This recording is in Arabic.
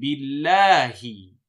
بالله